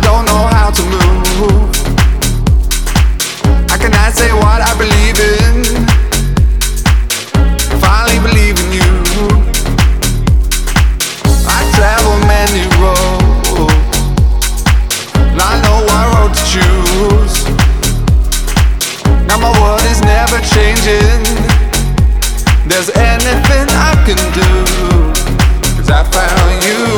Don't know how to move? I say what I believe in only believe in you? I travel many roads, I know road to choose. Now my world is never changing. There's anything I can do. Cause I found you.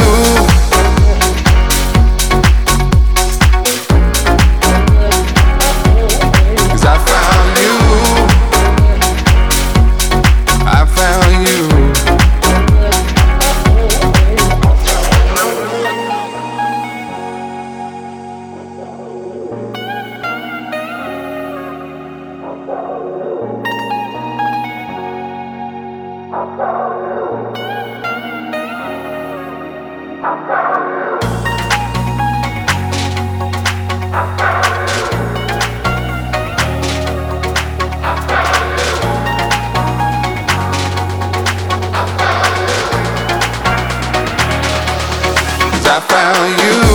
I found you.